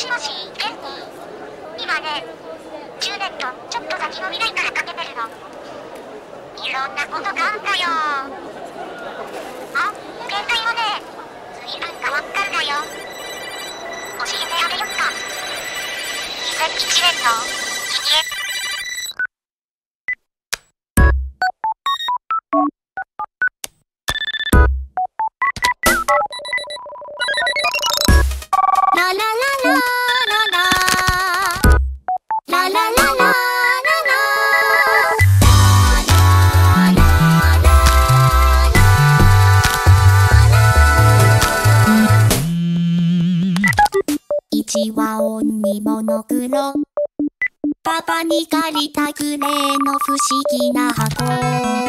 しもし、ケンティ今ね、チューとット、ちょっと先の未来からかけてるの。いろんなことがあんだよ。あ、携帯もね、随分変わったんだよ。教えてあげよっか。2001年の、キニ一話音にモノクロパパに借りたグレーの不思議な箱